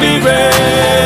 raise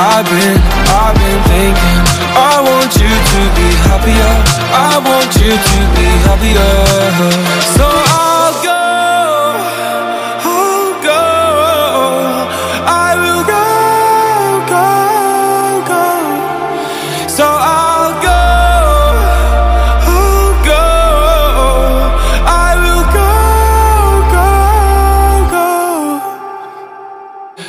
I've been, I've been thinking I want you to be happier. I want you to be happier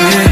Yeah.